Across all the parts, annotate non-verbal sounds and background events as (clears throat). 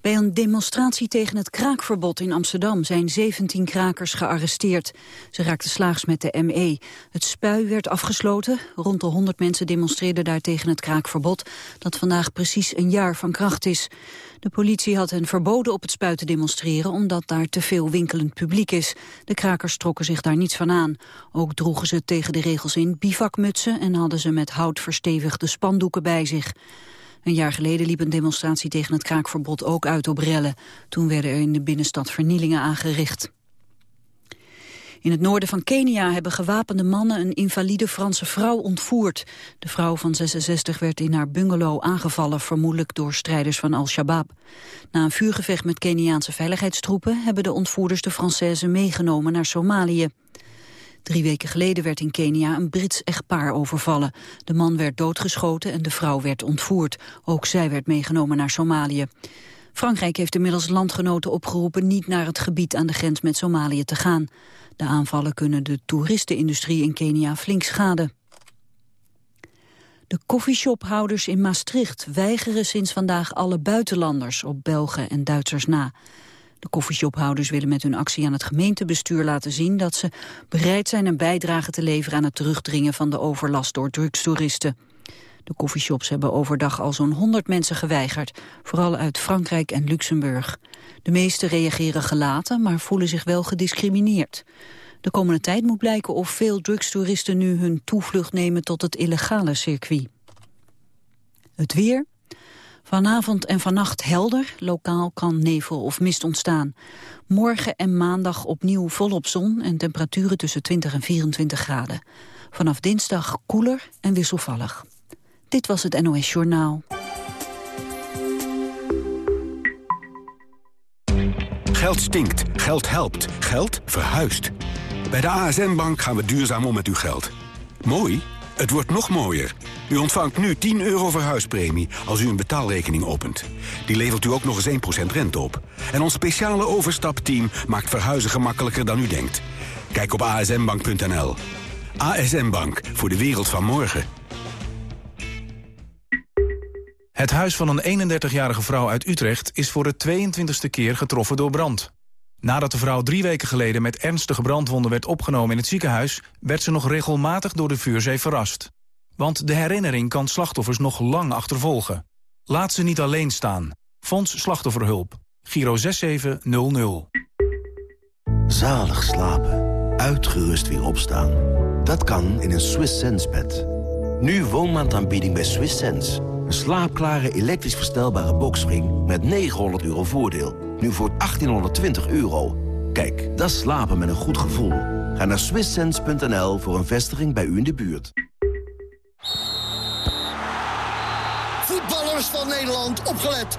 Bij een demonstratie tegen het kraakverbod in Amsterdam zijn 17 krakers gearresteerd. Ze raakten slaags met de ME. Het spui werd afgesloten. Rond de 100 mensen demonstreerden daar tegen het kraakverbod, dat vandaag precies een jaar van kracht is. De politie had hen verboden op het spui te demonstreren omdat daar te veel winkelend publiek is. De krakers trokken zich daar niets van aan. Ook droegen ze tegen de regels in bivakmutsen en hadden ze met hout verstevigde spandoeken bij zich. Een jaar geleden liep een demonstratie tegen het kraakverbod ook uit op rellen. Toen werden er in de binnenstad vernielingen aangericht. In het noorden van Kenia hebben gewapende mannen een invalide Franse vrouw ontvoerd. De vrouw van 66 werd in haar bungalow aangevallen, vermoedelijk door strijders van Al-Shabaab. Na een vuurgevecht met Keniaanse veiligheidstroepen hebben de ontvoerders de Française meegenomen naar Somalië. Drie weken geleden werd in Kenia een Brits echtpaar overvallen. De man werd doodgeschoten en de vrouw werd ontvoerd. Ook zij werd meegenomen naar Somalië. Frankrijk heeft inmiddels landgenoten opgeroepen niet naar het gebied aan de grens met Somalië te gaan. De aanvallen kunnen de toeristenindustrie in Kenia flink schaden. De koffieshophouders in Maastricht weigeren sinds vandaag alle buitenlanders op Belgen en Duitsers na. De koffieshophouders willen met hun actie aan het gemeentebestuur laten zien dat ze bereid zijn een bijdrage te leveren aan het terugdringen van de overlast door drugstoeristen. De koffieshops hebben overdag al zo'n 100 mensen geweigerd, vooral uit Frankrijk en Luxemburg. De meesten reageren gelaten, maar voelen zich wel gediscrimineerd. De komende tijd moet blijken of veel drugstoeristen nu hun toevlucht nemen tot het illegale circuit. Het weer. Vanavond en vannacht helder, lokaal kan nevel of mist ontstaan. Morgen en maandag opnieuw volop zon en temperaturen tussen 20 en 24 graden. Vanaf dinsdag koeler en wisselvallig. Dit was het NOS Journaal. Geld stinkt, geld helpt, geld verhuist. Bij de ASN-bank gaan we duurzaam om met uw geld. Mooi? Het wordt nog mooier. U ontvangt nu 10 euro verhuispremie als u een betaalrekening opent. Die levert u ook nog eens 1% rente op. En ons speciale overstapteam maakt verhuizen gemakkelijker dan u denkt. Kijk op asnbank.nl. ASN Bank, voor de wereld van morgen. Het huis van een 31-jarige vrouw uit Utrecht is voor de 22e keer getroffen door brand. Nadat de vrouw drie weken geleden met ernstige brandwonden werd opgenomen in het ziekenhuis... werd ze nog regelmatig door de vuurzee verrast. Want de herinnering kan slachtoffers nog lang achtervolgen. Laat ze niet alleen staan. Fonds Slachtofferhulp. Giro 6700. Zalig slapen. Uitgerust weer opstaan. Dat kan in een Swiss Sense bed. Nu woonmaandaanbieding bij Swiss Sense. Een slaapklare elektrisch verstelbare boxspring met 900 euro voordeel. Nu voor 1820 euro. Kijk, dat slapen met een goed gevoel. Ga naar swisssense.nl voor een vestiging bij u in de buurt. Voetballers van Nederland, opgelet.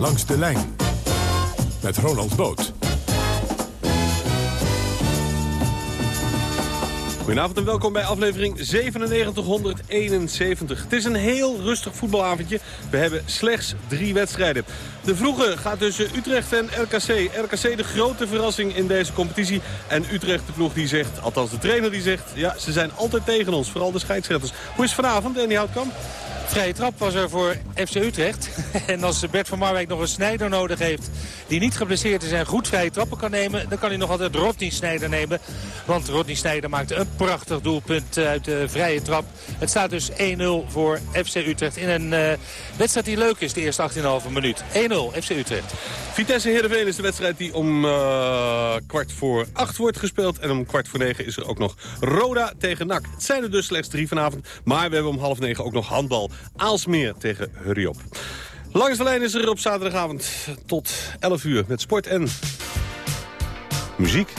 Langs de lijn. Met Ronald Boot. Goedenavond en welkom bij aflevering 9771. Het is een heel rustig voetbalavondje. We hebben slechts drie wedstrijden. De vroege gaat tussen Utrecht en RKC. RKC de grote verrassing in deze competitie. En Utrecht de ploeg die zegt, althans de trainer die zegt... ja, ze zijn altijd tegen ons, vooral de scheidsrechters. Hoe is het vanavond, Danny Houtkamp? Vrije trap was er voor FC Utrecht. (laughs) En als Bert van Marwijk nog een snijder nodig heeft... die niet geblesseerd is en goed vrije trappen kan nemen... dan kan hij nog altijd Rodney Snijder nemen. Want Rodney Snijder maakte een prachtig doelpunt uit de vrije trap. Het staat dus 1-0 voor FC Utrecht in een uh, wedstrijd die leuk is, de eerste 18,5 minuut. 1-0 FC Utrecht. Vitesse Heerenveen is de wedstrijd die om uh, kwart voor acht wordt gespeeld. En om kwart voor negen is er ook nog Roda tegen NAC. Het zijn er dus slechts drie vanavond. Maar we hebben om half negen ook nog handbal. Aalsmeer tegen Hurry Op. Langs de lijn is er op zaterdagavond tot 11 uur met sport en muziek.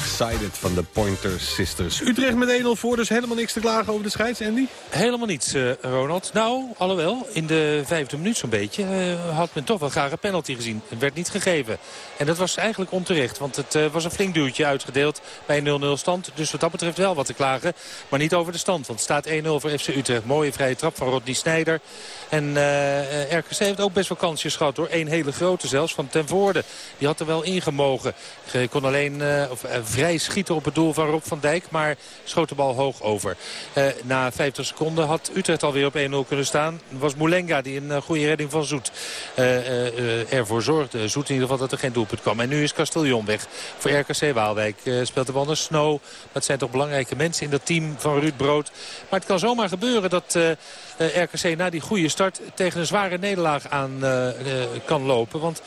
Excited van de Pointer Sisters. Utrecht met 1-0 voor, dus helemaal niks te klagen over de scheids, Andy? Helemaal niets, uh, Ronald. Nou, alhoewel, in de vijfde minuut zo'n beetje... Uh, had men toch wel graag een penalty gezien. Het werd niet gegeven. En dat was eigenlijk onterecht, want het uh, was een flink duwtje uitgedeeld bij 0-0 stand. Dus wat dat betreft wel wat te klagen, maar niet over de stand. Want het staat 1-0 voor FC Utrecht. Mooie vrije trap van Rodney Snijder. En RKC heeft ook best wel kansjes gehad, hoor. Eén hele grote zelfs, van Ten Voorde. Die had er wel ingemogen. kon alleen of, vrij schieten op het doel van Rob van Dijk. Maar schoot de bal hoog over. Uh, na 50 seconden had Utrecht alweer op 1-0 kunnen staan. Was Moulenga die een uh, goede redding van Zoet uh, ervoor zorgde. Zoet in ieder geval dat er geen doelpunt kwam. En nu is Castellon weg voor RKC Waalwijk. speelt de bal naar Snow. Dat zijn toch belangrijke mensen in dat team van Ruud Brood. Maar het kan zomaar gebeuren dat... RKC na die goede start tegen een zware nederlaag aan kan lopen. Want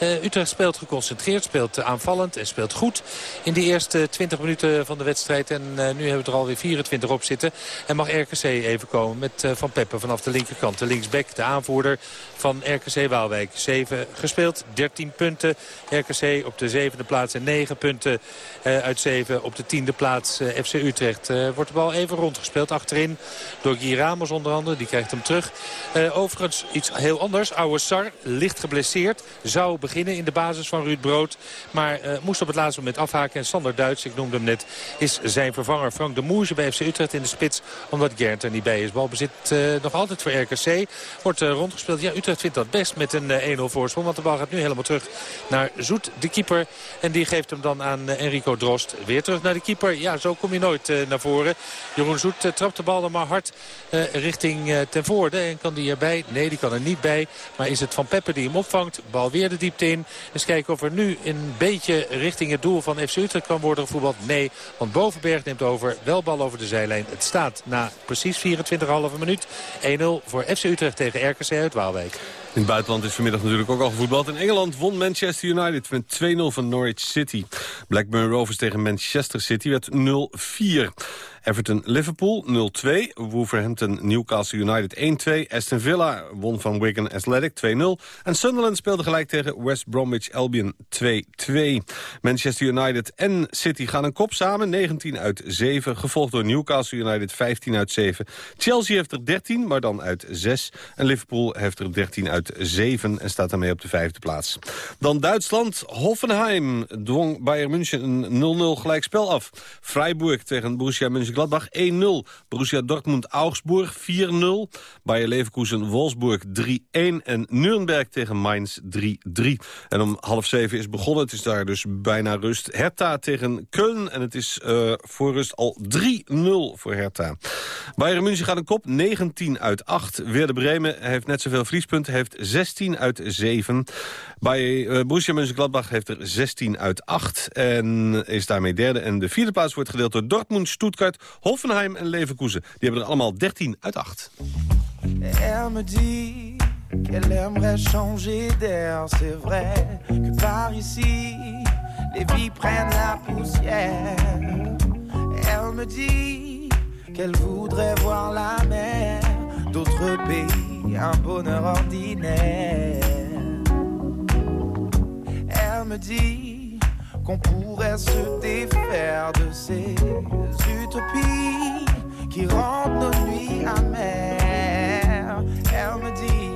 Utrecht speelt geconcentreerd, speelt aanvallend en speelt goed in de eerste 20 minuten van de wedstrijd. En nu hebben we er alweer 24 op zitten. En mag RKC even komen met Van Peppen vanaf de linkerkant. De linksback, de aanvoerder van RKC Waalwijk. 7 gespeeld, 13 punten. RKC op de zevende plaats en 9 punten uit 7 op de tiende plaats. FC Utrecht wordt de bal even rondgespeeld achterin door Guy Ramos onder andere. Die krijgt hem terug. Overigens iets heel anders. Oude Sar, licht geblesseerd. Zou beginnen in de basis van Ruud Brood. Maar moest op het laatste moment afhaken. En Sander Duits, ik noemde hem net, is zijn vervanger Frank de Moerje bij FC Utrecht in de spits. Omdat Gernt er niet bij is. Balbezit uh, nog altijd voor RKC. Wordt rondgespeeld. Ja, Utrecht vindt dat best met een 1-0 voorsprong. Want de bal gaat nu helemaal terug naar Zoet, de keeper. En die geeft hem dan aan Enrico Drost. Weer terug naar de keeper. Ja, zo kom je nooit naar voren. Jeroen Zoet trapt de bal dan maar hard richting ten voorde. En kan die erbij? Nee, die kan er niet bij. Maar is het Van Peppe die hem opvangt. Bal weer de diepte in. Eens kijken of er nu een beetje richting het doel van FC Utrecht kan worden gevoetbald. Nee, want Bovenberg neemt over. Wel bal over de zijlijn. Het staat na precies 24,5 minuut. 1-0 voor FC Utrecht tegen RKC uit Waalwijk. In het buitenland is vanmiddag natuurlijk ook al gevoetbald. In Engeland won Manchester United met 2-0 van Norwich City. Blackburn Rovers tegen Manchester City werd 0-4. Everton-Liverpool 0-2. Wolverhampton-Newcastle United 1-2. Aston Villa won van Wigan Athletic 2-0. En Sunderland speelde gelijk tegen West Bromwich Albion 2-2. Manchester United en City gaan een kop samen. 19 uit 7. Gevolgd door Newcastle United 15 uit 7. Chelsea heeft er 13, maar dan uit 6. En Liverpool heeft er 13 uit 7 en staat daarmee op de vijfde plaats. Dan Duitsland. Hoffenheim dwong Bayern München een 0-0 gelijkspel af. Freiburg tegen Borussia München Gladbach 1-0. Borussia Dortmund Augsburg 4-0. Bayer Leverkusen Wolfsburg 3-1. En Nuremberg tegen Mainz 3-3. En om half zeven is begonnen. Het is daar dus bijna rust. Hertha tegen Köln. En het is uh, voor rust al 3-0 voor Hertha. Bayern München gaat een kop. 19 uit 8. Weer de Bremen heeft net zoveel vriespunten. Heeft 16 uit 7. Bij uh, Borussia Mönchengladbach heeft er 16 uit 8. En is daarmee derde. En de vierde plaats wordt gedeeld door Dortmund, Stuttgart, Hoffenheim en Leverkusen. Die hebben er allemaal 13 uit 8. Elle me dit qu'elle aimerait changer d'air, c'est vrai que par ici les vies prennent la poussière. Elle me dit qu'elle voudrait voir la mer, d'autres pays, un bonheur ordinaire. Elle me dit qu'on pourrait se défaire de ces utopies qui rendent nos nuits amères. Elle me dit,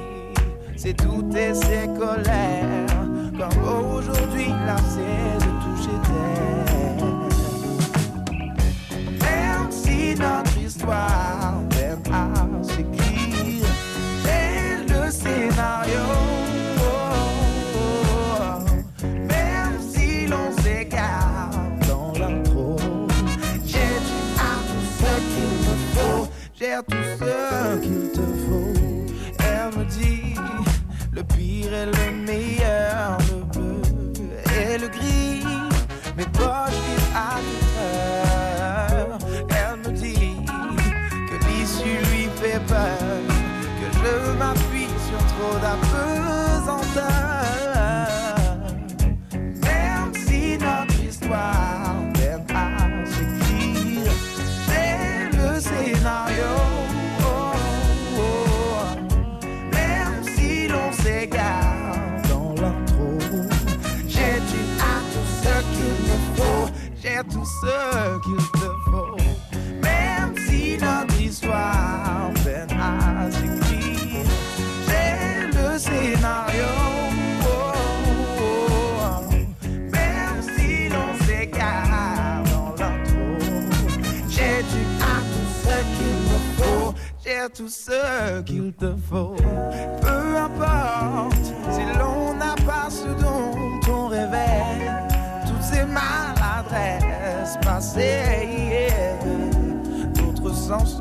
c'est tout et ses colères, comme aujourd'hui lassé de toucher terre. Même si notre histoire à le meilleur, le bleu et le gris. Mes poches vivent à l'heure. Elle me dit que l'issue lui fait peur, que je m'appuie sur trop d'apesanteur. Qu'il te faut. Même si notre histoire peine à s'écrire, j'ai du à tout ce qu'il me faut. J'ai tout ce qu'il te faut.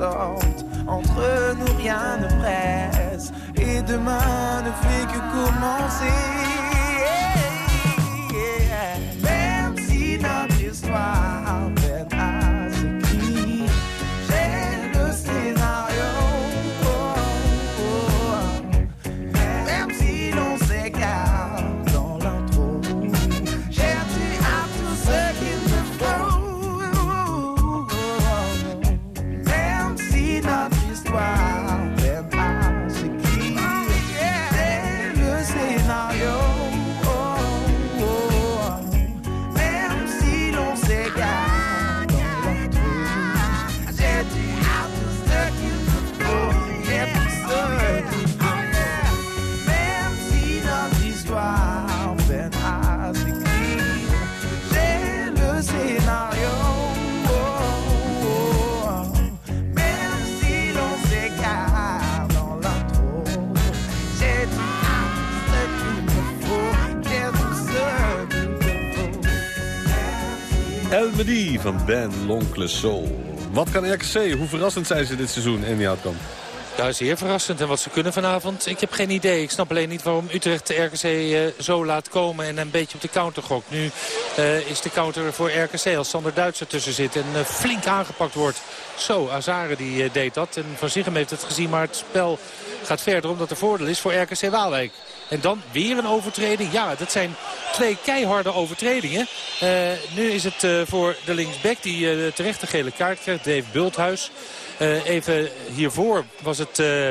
Entre nous rien ne presse et demain ne fait que commencer. Medi van Ben L'Oncle Soul. Wat kan RKC? Hoe verrassend zijn ze dit seizoen, Andy Houtkamp? Ja, zeer verrassend. En wat ze kunnen vanavond, ik heb geen idee. Ik snap alleen niet waarom Utrecht de RKC eh, zo laat komen en een beetje op de counter gokt. Nu eh, is de counter voor RKC als Sander Duits ertussen zit en eh, flink aangepakt wordt. Zo, Azare die deed dat. En Van Zichem heeft het gezien, maar het spel gaat verder omdat er voordeel is voor RKC Waalwijk. En dan weer een overtreding. Ja, dat zijn twee keiharde overtredingen. Nu is het voor de linksback die terecht de gele kaart krijgt. Dave Bulthuis. Eh, even hiervoor was het eh,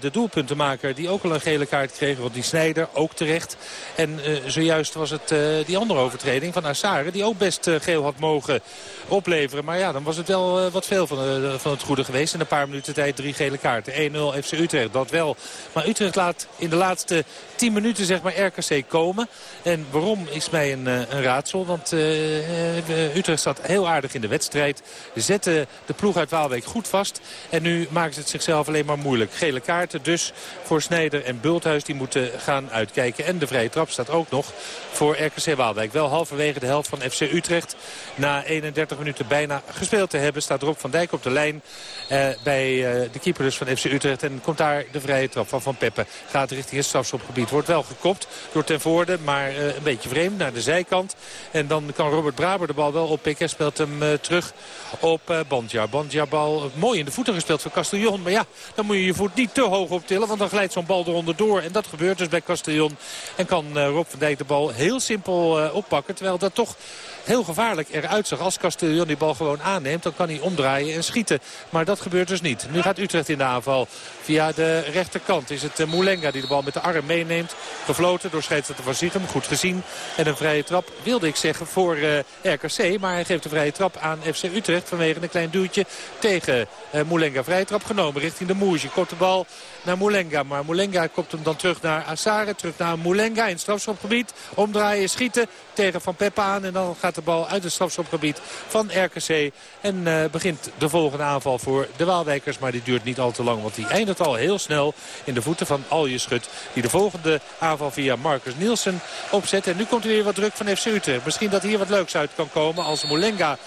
de doelpuntenmaker die ook al een gele kaart kreeg. Want die Snijder ook terecht. En eh, zojuist was het eh, die andere overtreding van Assare. Die ook best eh, geel had mogen opleveren. Maar ja, dan was het wel eh, wat veel van, eh, van het goede geweest. In een paar minuten tijd drie gele kaarten. 1-0 FC Utrecht, dat wel. Maar Utrecht laat in de laatste 10 minuten zeg maar RKC komen. En waarom is mij een, eh, een raadsel. Want eh, eh, Utrecht staat heel aardig in de wedstrijd. Zette de ploeg uit Waalwijk goed vast. En nu ze het zichzelf alleen maar moeilijk. Gele kaarten dus voor Snijder en Bulthuis. Die moeten gaan uitkijken. En de vrije trap staat ook nog voor RKC Waalwijk. Wel halverwege de helft van FC Utrecht. Na 31 minuten bijna gespeeld te hebben staat Rob van Dijk op de lijn. eh, bij eh, de keeper dus van FC Utrecht. En komt daar de vrije trap van Van Peppe. Gaat richting het strafschopgebied. Wordt wel gekopt door Ten Voorde. Maar eh, een beetje vreemd naar de zijkant. En dan kan Robert Braber de bal wel oppikken. Speelt hem eh, terug op eh Bandja. Bandja bal mooi in de voeten gespeeld voor Castellon. Maar ja, dan moet je je voet niet te hoog optillen. Want dan glijdt zo'n bal eronder door. En dat gebeurt dus bij Castellon. En kan eh, Rob van Dijk de bal heel simpel eh, oppakken. Terwijl dat toch heel gevaarlijk eruit zag. Als Castellon die bal gewoon aanneemt, dan kan hij omdraaien en schieten. Maar dat gebeurt dus niet. Nu gaat Utrecht in de aanval. Via de rechterkant is het eh, Moulenga die de bal met de arm meeneemt. Gefloten door scheidsrechter Van Ziegem. Goed gezien. En een vrije trap wilde ik zeggen voor RKC. Maar hij geeft de vrije trap aan FC Utrecht vanwege een klein duwtje tegen eh, Moulenga. Vrije trap genomen richting de Moerje. Korte bal naar Moulenga. Maar Moulenga kopt hem dan terug naar Assare. Terug naar Moulenga in het strafschopgebied. Omdraaien, schieten tegen Van Peppe aan. En dan gaat de bal uit het strafschopgebied van RKC. En eh, begint de volgende aanval voor de Waalwijkers. Maar die duurt niet al te lang. Want die eindigt al heel snel in de voeten van Alje Schut. Die de volgende aanval via Marcus Nielsen opzet. En nu komt er weer wat druk van FC Utrecht. Misschien dat hier wat leuks uit kan komen als Moulenga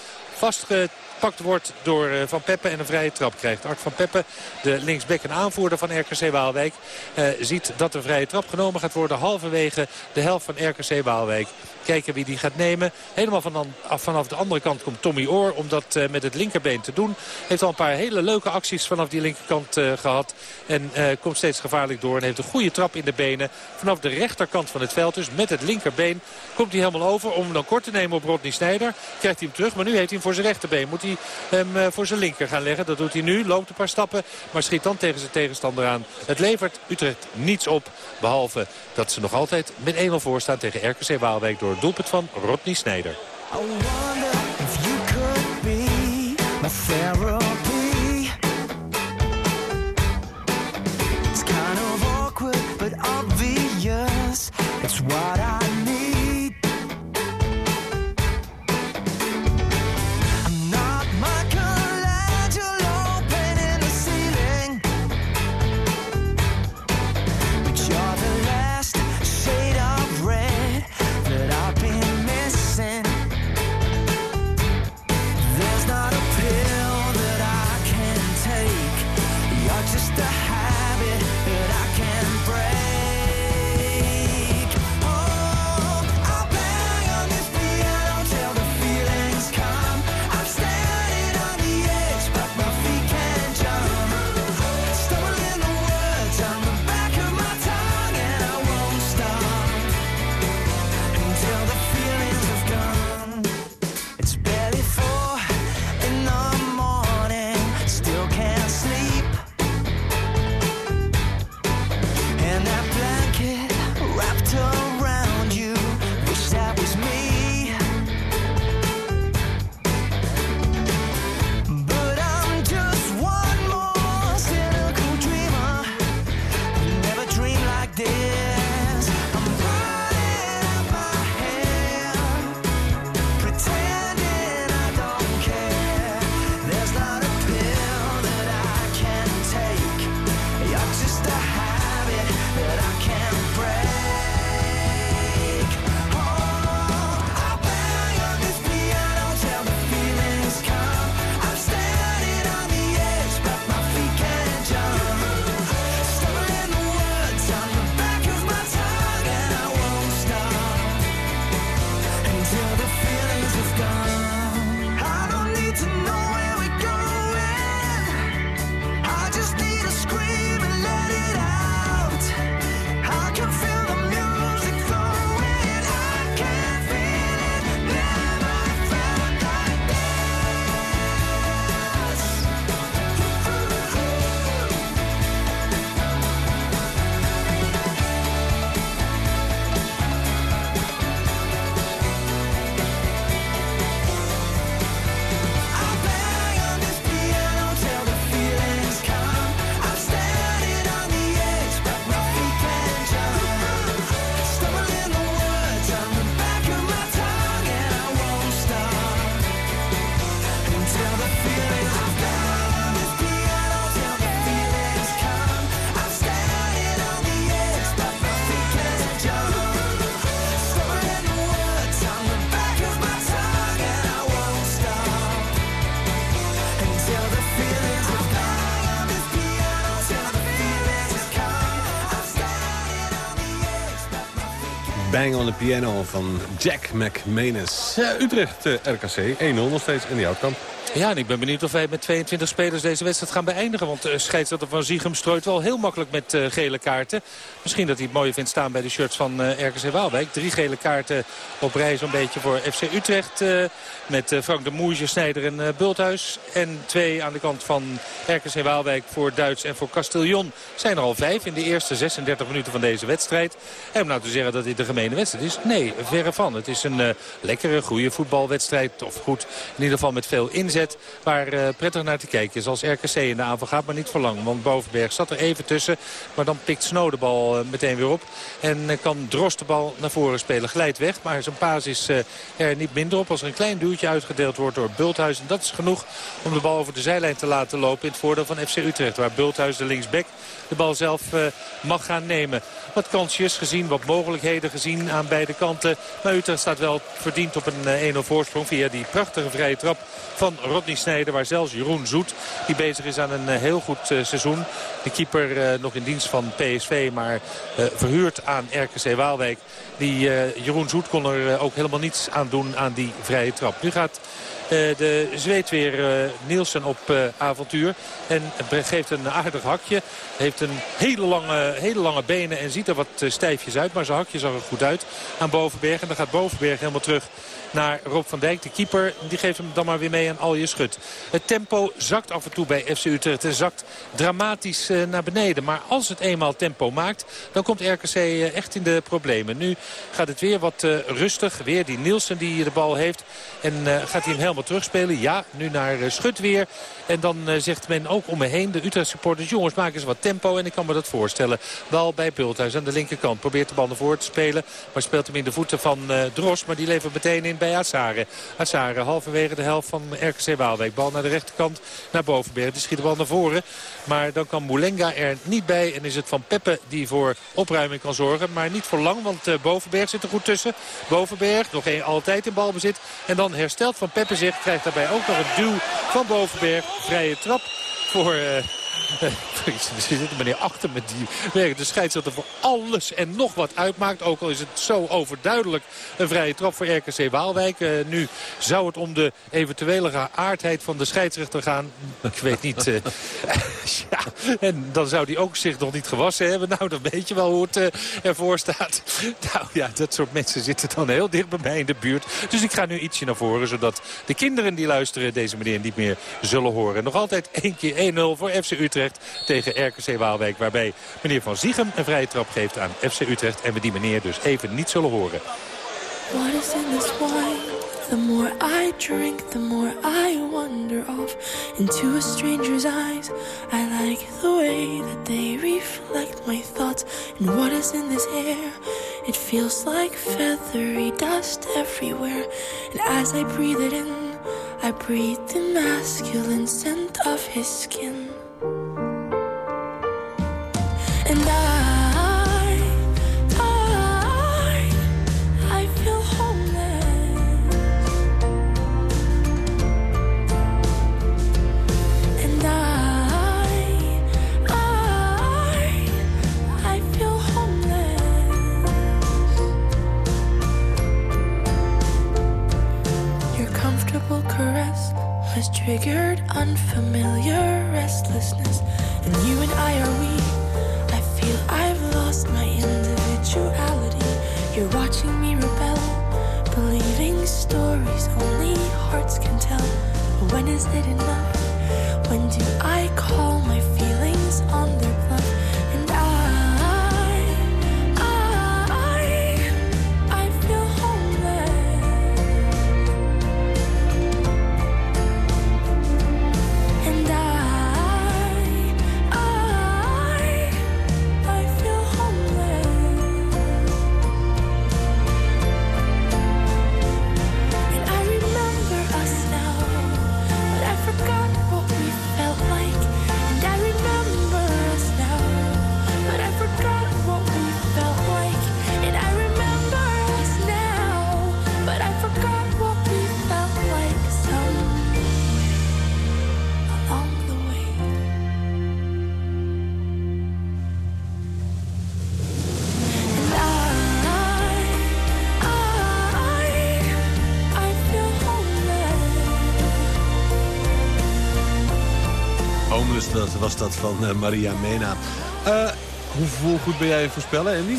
vastgepakt wordt door eh, Van Peppe en een vrije trap krijgt. Art van Peppe, de linksback en aanvoerder van RKC Waalwijk, eh, ziet dat de vrije trap genomen gaat worden halverwege de helft van RKC Waalwijk. Kijken wie die gaat nemen. Helemaal vanaf de andere kant komt Tommy Oor om dat eh, met het linkerbeen te doen. Heeft al een paar hele leuke acties vanaf die linkerkant eh, gehad. En eh, komt steeds gevaarlijk door en heeft een goede trap in de benen. Vanaf de rechterkant van het veld dus met het linkerbeen komt hij helemaal over om hem dan kort te nemen op Rodney Snijder. Krijgt hij hem terug, maar nu heeft hij hem voor zijn rechterbeen. Moet hij hem voor zijn linker gaan leggen. Dat doet hij nu, loopt een paar stappen, maar schiet dan tegen zijn tegenstander aan. Het levert Utrecht niets op, behalve dat ze nog altijd met 1-0 voor staan tegen RKC Waalwijk door het doelpunt van Rodney Sneijder. Bang on the Piano van Jack McManus. Utrecht, eh, RKC, 1-0 nog steeds in die houtkamp. Ja, en ik ben benieuwd of wij met 22 spelers deze wedstrijd gaan beëindigen. Want uh, scheidsrechter Van Ziegem strooit wel heel makkelijk met uh, gele kaarten. Misschien dat hij het mooie vindt staan bij de shirts van uh, RKC Waalwijk. Drie gele kaarten op rij zo'n beetje voor FC Utrecht. met Frank de Moesje, Snijder en Bulthuis. En twee aan de kant van RKC Waalwijk voor Duits en voor Castellon. Zijn er al vijf in de eerste 36 minuten van deze wedstrijd. En om nou te zeggen dat dit een gemene wedstrijd is? Nee, verre van. Het is een lekkere, goede voetbalwedstrijd. Of goed, in ieder geval met veel inzet waar uh, prettig naar te kijken is als RKC in de aanval gaat, maar niet voor lang. Want Bovenberg zat er even tussen, maar dan pikt Snow de bal uh, meteen weer op. En uh, kan Drost de bal naar voren spelen. Glijdt weg, maar zijn paas is er niet minder op. Als er een klein duwtje uitgedeeld wordt door Bulthuis. En dat is genoeg om de bal over de zijlijn te laten lopen in het voordeel van FC Utrecht. Waar Bulthuis de linksback de bal zelf mag gaan nemen. Wat kansjes gezien, wat mogelijkheden gezien aan beide kanten. Maar Utrecht staat wel verdiend op een 1-0 voorsprong via die prachtige vrije trap van Rodney Snijder. Waar zelfs Jeroen Zoet, die bezig is aan een heel goed uh, seizoen. De keeper uh, nog in dienst van PSV, maar verhuurd aan RKC Waalwijk. Die Jeroen Zoet kon er ook helemaal niets aan doen aan die vrije trap. Nu gaat de zweet weer Nielsen op avontuur. En geeft een aardig hakje. Heeft een hele lange, hele lange benen en ziet er wat stijfjes uit. Maar zijn hakje zag er goed uit aan Bovenberg. En dan gaat Bovenberg helemaal terug naar Rob van Dijk. De keeper die geeft hem dan maar weer mee aan Alje Schut. Het tempo zakt af en toe bij FC Utrecht. En zakt dramatisch naar beneden. Maar als het eenmaal tempo maakt, dan komt RKC echt in de problemen. Nu gaat het weer wat rustig. Weer die Nielsen die de bal heeft. En gaat hij hem helemaal terugspelen. Ja, nu naar Schut weer. En dan zegt men ook om me heen, de Utrecht supporters... jongens, maken eens wat tempo en ik kan me dat voorstellen. Bal bij Bulthuis aan de linkerkant. Probeert de bal naar voren te spelen. Maar speelt hem in de voeten van Dros. Maar die levert meteen in bij Azare. Azare halverwege de helft van RKC Waalwijk. Bal naar de rechterkant naar Bovenberg. Die schiet de bal naar voren. Maar dan kan Moulenga er niet bij. En is het Van Peppe die voor opruiming kan zorgen. Maar niet voor lang, want uh, Bovenberg zit er goed tussen. Bovenberg nog een, altijd in balbezit. En dan herstelt Van Peppe zich. Krijgt daarbij ook nog een duw van Bovenberg. Vrije trap voor... Uh, er zit meneer achter met die de scheidsrechter voor alles en nog wat uitmaakt. Ook al is het zo overduidelijk een vrije trap voor RKC Waalwijk. Uh, nu zou het om de eventuele geaardheid van de scheidsrechter gaan. Ik weet niet. Uh, (laughs) ja, en dan zou die ook zich nog niet gewassen hebben. Nou, dan weet je wel hoe het uh, ervoor staat. (laughs) Nou ja, dat soort mensen zitten dan heel dicht bij mij in de buurt. Dus ik ga nu ietsje naar voren, zodat de kinderen die luisteren deze meneer niet meer zullen horen. Nog altijd één keer 1-0 voor FC Utrecht Tegen RKC Waalwijk. Waarbij meneer Van Ziegem een vrije trap geeft aan FC Utrecht. En we die meneer dus even niet zullen horen. What is in this wine? The more I drink, the more I wander off into a stranger's eyes. I like the way that they reflect my thoughts. And what is in this air? It feels like feathery dust everywhere. And as I breathe it in, I breathe the masculine scent of his skin. Triggered unfamiliar restlessness. And you and I are we. I've lost my individuality. You're watching me rebel, believing stories only hearts can tell. When is it enough? When do I call my feelings on their bluff? Was dat van eh, Maria Mena. Hoe, goed ben jij voorspellen, Andy?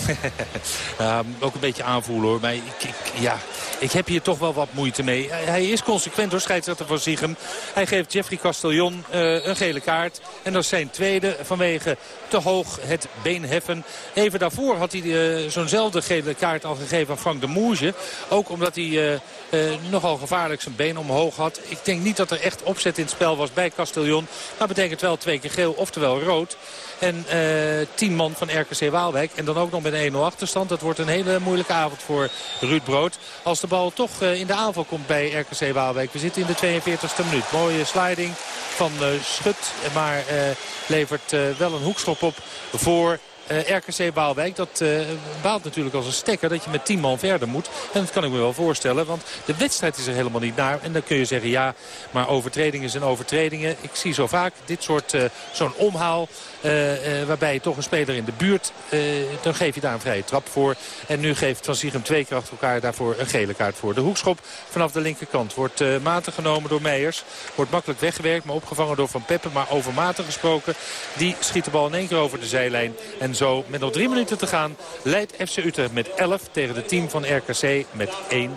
Ja, (laughs) ook een beetje aanvoelen hoor. Maar ik, ik, ja, ik heb hier toch wel wat moeite mee. Hij, is consequent door scheidsrechter van Ziegem. Hij geeft Jeffrey Castellon eh, een gele kaart. En dat is zijn tweede vanwege te hoog het been heffen. Even daarvoor had hij eh, zo'nzelfde gele kaart al gegeven aan Frank de Moege. Ook omdat hij eh, nogal gevaarlijk zijn been omhoog had. Ik denk niet dat er echt opzet in het spel was bij Castellon. Maar betekent wel twee keer geel, oftewel rood. En eh, tien man van RKC Waalwijk. En dan ook nog met een 1-0 achterstand. Dat wordt een hele moeilijke avond voor Ruud Brood. Als de bal toch eh, in de aanval komt bij RKC Waalwijk. We zitten in de 42e minuut. Mooie sliding van eh, Schut. Maar levert wel een hoekschop op voor eh, RKC Waalwijk. Dat baalt natuurlijk als een stekker dat je met 10 man verder moet. En dat kan ik me wel voorstellen. Want de wedstrijd is er helemaal niet naar. En dan kun je zeggen ja, maar overtredingen zijn overtredingen. Ik zie zo vaak dit soort zo'n omhaal. Eh, eh, waarbij toch een speler in de buurt, eh, dan geef je daar een vrije trap voor. En nu geeft Van Ziegem twee keer achter elkaar daarvoor een gele kaart voor. De hoekschop vanaf de linkerkant wordt matig genomen door Meijers. Wordt makkelijk weggewerkt, maar opgevangen door Van Peppen. Maar over matig gesproken, die schiet de bal in één keer over de zijlijn. En zo, met nog drie minuten te gaan, leidt FC Utrecht met 11 tegen de team van RKC met 1-0.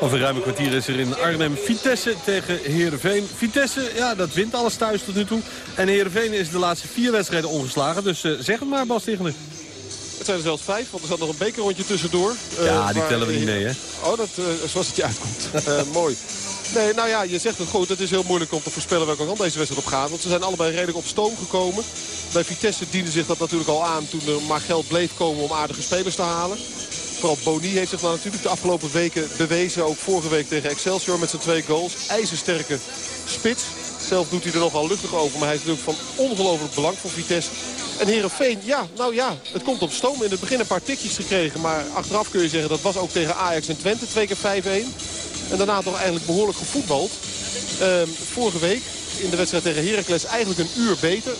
Over een ruime kwartier is er in Arnhem Vitesse tegen Heerenveen. Vitesse, ja, dat wint alles thuis tot nu toe. En Heerenveen is de laatste vier wedstrijden ongeslagen. Dus uh, zeg het maar, Bas Tichelen. Het zijn er zelfs vijf, want er zat nog een bekerrondje tussendoor. Ja, uh, die tellen we niet mee, hè? Oh, dat, zoals het je uitkomt. (laughs) mooi. Nee, nou ja, je zegt het goed. Het is heel moeilijk om te voorspellen welke kant deze wedstrijd op gaat. Want ze zijn allebei redelijk op stoom gekomen. Bij Vitesse diende zich dat natuurlijk al aan toen er maar geld bleef komen om aardige spelers te halen. Vooral Boni heeft zich nou natuurlijk de afgelopen weken bewezen. Ook vorige week tegen Excelsior met zijn twee goals. IJzersterke spits. Zelf doet hij er nogal luchtig over. Maar hij is natuurlijk van ongelooflijk belang voor Vitesse. En Heerenveen, ja, nou ja, het komt op stoom. In het begin een paar tikjes gekregen. Maar achteraf kun je zeggen, dat was ook tegen Ajax en Twente. Twee keer 5-1. En daarna toch eigenlijk behoorlijk gevoetbald. Uh, vorige week in de wedstrijd tegen Heracles eigenlijk een uur beter.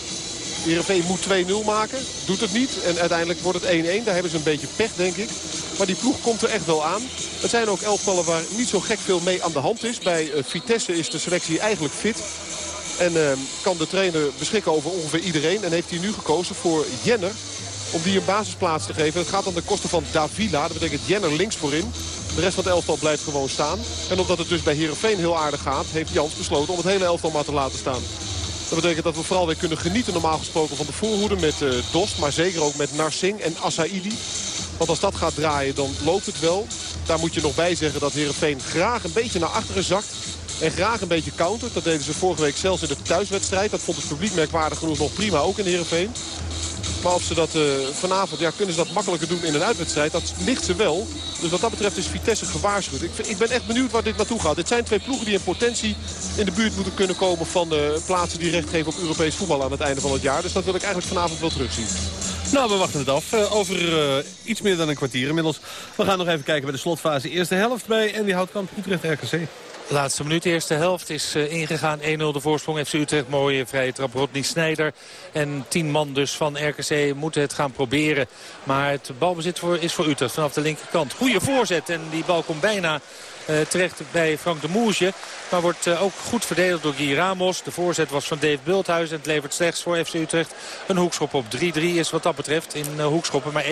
Heerenveen moet 2-0 maken. Doet het niet. En uiteindelijk wordt het 1-1. Daar hebben ze een beetje pech, denk ik. Maar die ploeg komt er echt wel aan. Het zijn ook elftallen waar niet zo gek veel mee aan de hand is. Bij uh, Vitesse is de selectie eigenlijk fit. En uh, kan de trainer beschikken over ongeveer iedereen. En heeft hij nu gekozen voor Jenner. Om die een basisplaats te geven. Het gaat aan de kosten van Davila. Dat betekent Jenner links voorin. De rest van het elftal blijft gewoon staan. En omdat het dus bij Heerenveen heel aardig gaat... heeft Jans besloten om het hele elftal maar te laten staan. Dat betekent dat we vooral weer kunnen genieten normaal gesproken van de voorhoede met uh, Dost. Maar zeker ook met Narsing en Assaidi. Want als dat gaat draaien, dan loopt het wel. Daar moet je nog bij zeggen dat Heerenveen graag een beetje naar achteren zakt. En graag een beetje countert. Dat deden ze vorige week zelfs in de thuiswedstrijd. Dat vond het publiek merkwaardig genoeg nog prima, ook in Heerenveen. Maar of ze dat uh, vanavond, ja, kunnen ze dat makkelijker doen in een uitwedstrijd? Dat ligt ze wel. Dus wat dat betreft is Vitesse gewaarschuwd. Ik, ik ben echt benieuwd waar dit naartoe gaat. Dit zijn twee ploegen die in potentie in de buurt moeten kunnen komen... van de plaatsen die recht geven op Europees voetbal aan het einde van het jaar. Dus dat wil ik eigenlijk vanavond wel terugzien. Nou, we wachten het af. Uh, over iets meer dan een kwartier inmiddels. We gaan nog even kijken bij de slotfase. Eerste helft bij Andy Houtkamp, Utrecht RKC. Laatste minuut, eerste helft is uh, ingegaan. 1-0 de voorsprong. FC Utrecht, mooie vrije trap. Rodney Snijder en tien man dus van RKC moeten het gaan proberen. Maar het balbezit voor, is voor Utrecht vanaf de linkerkant. Goede voorzet en die bal komt bijna uh, terecht bij Frank de Moesje. Maar wordt uh, ook goed verdedigd door Guy Ramos. De voorzet was van Dave Bulthuis en het levert slechts voor FC Utrecht. Een hoekschop op 3-3 is wat dat betreft in uh, hoekschoppen maar 1-0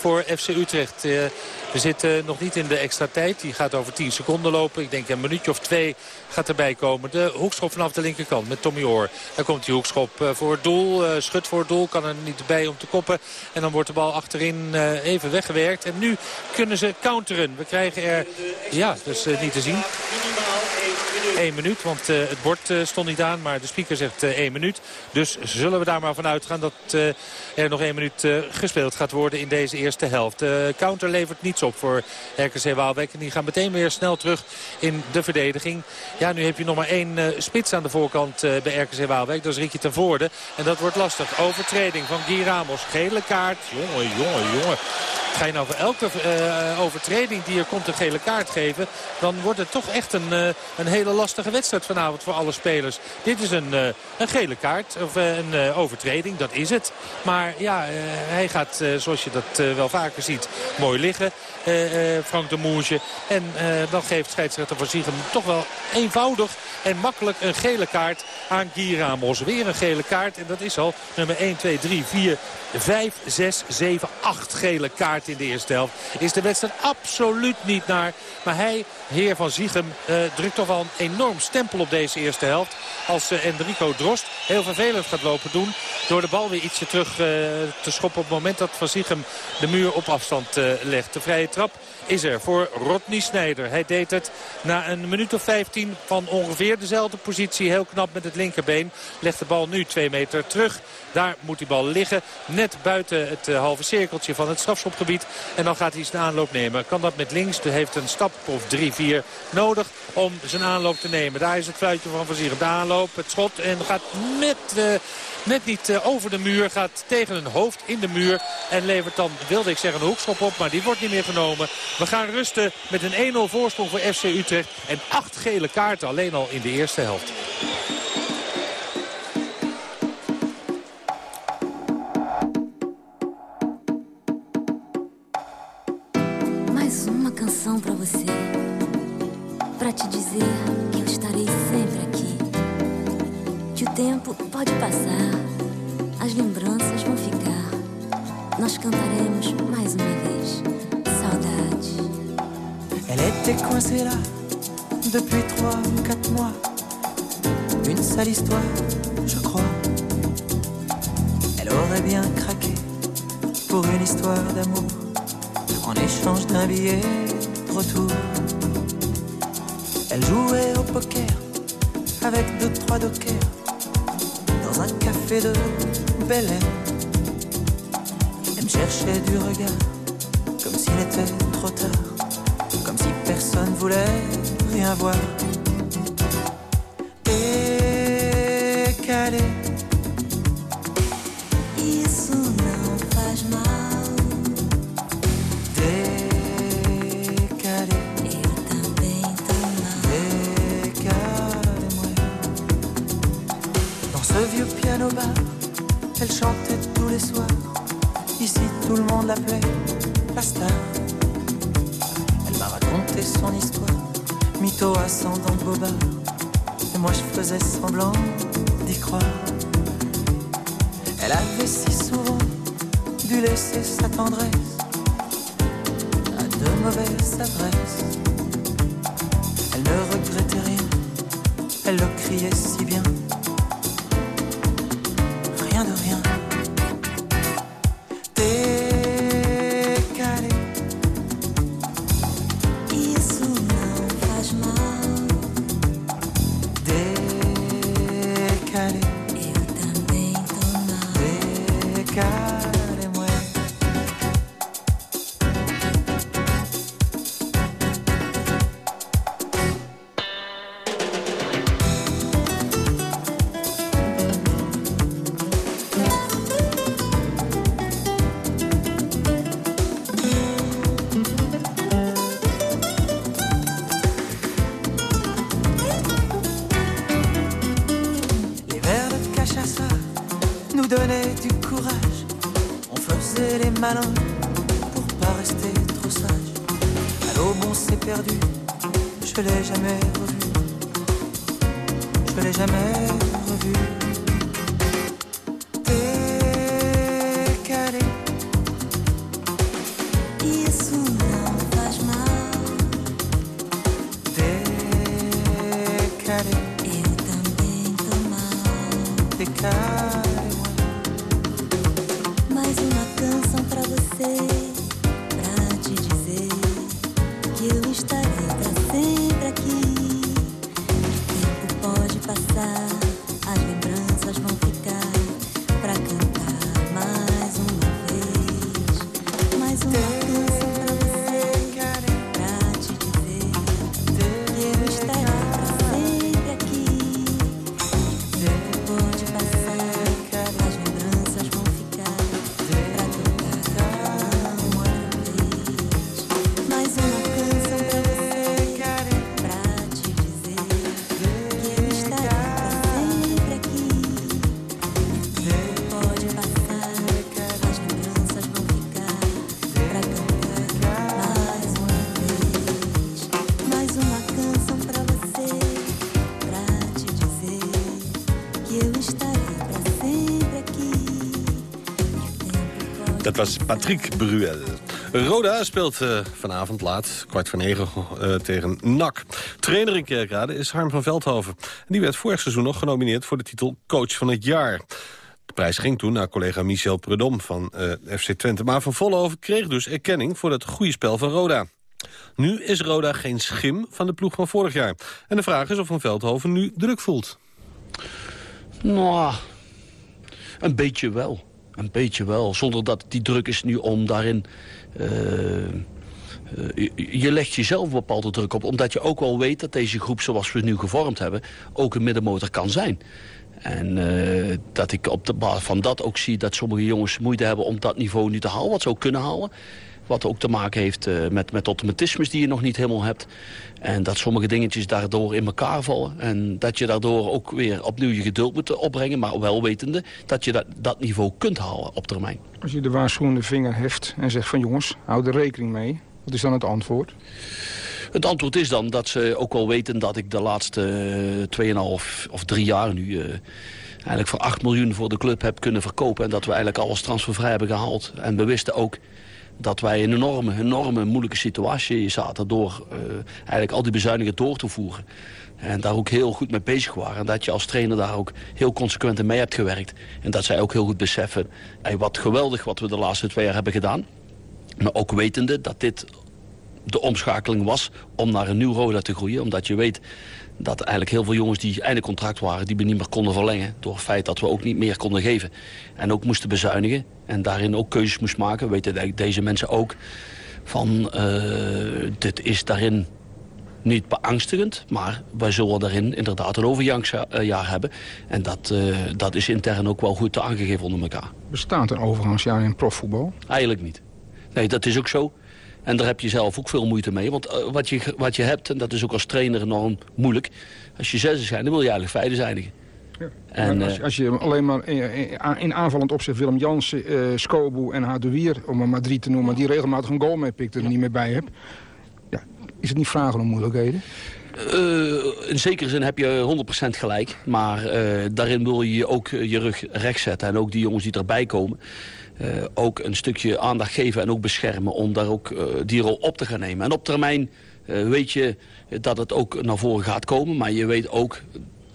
voor FC Utrecht. we zitten nog niet in de extra tijd. Die gaat over 10 seconden lopen. Ik denk een minuutje of twee gaat erbij komen. De hoekschop vanaf de linkerkant met Tommy Oor. Daar komt die hoekschop voor het doel. schut voor het doel. Kan er niet bij om te koppen. En dan wordt de bal achterin even weggewerkt. En nu kunnen ze counteren. We krijgen er... Ja, dus niet te zien. 1 minuut, want uh, het bord uh, stond niet aan. Maar de speaker zegt uh, 1 minuut. Dus zullen we daar maar van uitgaan dat er nog 1 minuut gespeeld gaat worden in deze eerste helft. De counter levert niets op voor RKC Waalwijk. En die gaan meteen weer snel terug in de verdediging. Ja, nu heb je nog maar één spits aan de voorkant bij RKC Waalwijk. Dat is Ricky ten Voorde. En dat wordt lastig. Overtreding van Guy Ramos. Gele kaart. Jongen, jongen, jongen. Ga je nou voor elke overtreding die er komt een gele kaart geven... dan wordt het toch echt een, een hele lastige wedstrijd vanavond voor alle spelers. Dit is een, uh, een gele kaart, of uh, een uh, overtreding, dat is het. Maar ja, hij gaat, zoals je dat wel vaker ziet, mooi liggen, Frank de Moesje. En dan geeft scheidsrechter van Ziegem toch wel eenvoudig en makkelijk een gele kaart aan Guy Ramos. Weer een gele kaart en dat is al nummer 1, 2, 3, 4, 5, 6, 7, 8 gele kaart in de eerste helft. Is de wedstrijd absoluut niet naar. Maar hij, heer van Ziegem, drukt toch wel een enorm stempel op deze eerste helft. Als uh, Enrico Drost heel vervelend gaat lopen doen. Door de bal weer ietsje terug uh, te schoppen op het moment dat Van Ziegem de muur op afstand uh, legt. De vrije trap is er voor Rodney Snijder. Hij deed het na een minuut of 15 van ongeveer dezelfde positie. Heel knap met het linkerbeen. Legt de bal nu twee meter terug. Daar moet die bal liggen. Net buiten het halve cirkeltje van het strafschopgebied. En dan gaat hij zijn aanloop nemen. Kan dat met links. Hij heeft een stap of 3-4 nodig om zijn aanloop te nemen. Daar is het fluitje van Van Zieren. Aanloop, het schot en gaat met... Uh, net niet uh, over de muur. Gaat tegen een hoofd in de muur. En levert dan, wilde ik zeggen, een hoekschop op. Maar die wordt niet meer genomen. We gaan rusten met een 1-0 voorsprong voor FC Utrecht. En acht gele kaarten alleen al in de eerste helft. Mais uma canção pra você. Pra te dizer que eu estarei sempre aqui. Que o tempo pode passar. As lembranças vão ficar. Nós cantaremos mais uma vez. Saudade. Elle était coincée là depuis trois ou quatre mois. Une sale histoire, je crois. Elle aurait bien craqué pour une histoire d'amour en échange d'un billet de retour. Jouait au poker avec deux, trois dockers dans un café de Bel Air. Elle me cherchait du regard comme s'il était trop tard, comme si personne voulait rien voir. Et moi, je faisais semblant d'y croire. Elle avait si souvent dû laisser sa Je l'ai jamais revu. Was Patrick Bruel. Roda speelt eh, vanavond laat, kwart voor negen, eh, tegen NAC. Trainer in Kerkrade is Harm van Veldhoven. En die werd vorig seizoen nog genomineerd voor de titel Coach van het Jaar. De prijs ging toen naar collega Michel Predom van eh, FC Twente. Maar Van Vollenhoven kreeg dus erkenning voor het goede spel van Roda. Nu is Roda geen schim van de ploeg van vorig jaar. En de vraag is of Van Veldhoven nu druk voelt. Nou, een beetje wel. Een beetje wel. Zonder dat die druk is nu om daarin... eh, eh, je- legt jezelf bepaalde druk op. Omdat je ook wel weet dat deze groep zoals we nu gevormd hebben... ook een middenmotor kan zijn. En eh, dat ik op de basis van dat ook zie dat sommige jongens moeite hebben om dat niveau nu te halen. Wat ze ook kunnen halen. Wat ook te maken heeft eh, met, met automatismes die je nog niet helemaal hebt. En dat sommige dingetjes daardoor in elkaar vallen. En dat je daardoor ook weer opnieuw je geduld moet opbrengen. Maar wel wetende dat je dat, dat niveau kunt halen op termijn. Als je de waarschuwende vinger heft en zegt van jongens, hou er rekening mee. Wat is dan het antwoord? Het antwoord is dan dat ze ook wel weten dat ik de laatste eh, 2,5 of drie jaar nu... eh, eigenlijk voor 8 miljoen voor de club heb kunnen verkopen. En dat we eigenlijk alles transfervrij hebben gehaald. En we wisten ook dat wij in een enorme, enorme moeilijke situatie zaten... door eh, eigenlijk al die bezuinigingen door te voeren. En daar ook heel goed mee bezig waren. En dat je als trainer daar ook heel consequent in mee hebt gewerkt. En dat zij ook heel goed beseffen... Wat geweldig wat we de laatste twee jaar hebben gedaan. Maar ook wetende dat dit de omschakeling was om naar een nieuw Roda te groeien. Omdat je weet dat eigenlijk heel veel jongens die einde contract waren... die we niet meer konden verlengen door het feit dat we ook niet meer konden geven. En ook moesten bezuinigen en daarin ook keuzes moest maken. We weten deze mensen ook van eh, dit is daarin niet beangstigend... maar wij zullen daarin inderdaad een overgangsjaar hebben. En dat, eh, dat is intern ook wel goed aangegeven onder elkaar. Bestaat een overgangsjaar in profvoetbal? Eigenlijk niet. Nee, dat is ook zo. En daar heb je zelf ook veel moeite mee. Want eh, wat, je, wat je hebt, en dat is ook als trainer enorm moeilijk... als je zes zijn, dan wil je eigenlijk vijfde zijn. En, Maar als, eh, als je alleen maar in, aanvallend opzet Willem Jansen, eh Skobu en Hadouier, om er maar drie te noemen, die regelmatig een goal mee pikt en er niet meer bij hebt. Ja, is het niet vragen om moeilijkheden? Eh, in zekere zin heb je 100% gelijk. Maar eh, daarin wil je ook je rug recht zetten. En ook die jongens die erbij komen. ook een stukje aandacht geven en ook beschermen. Om daar ook die rol op te gaan nemen. En op termijn weet je dat het ook naar voren gaat komen. Maar je weet ook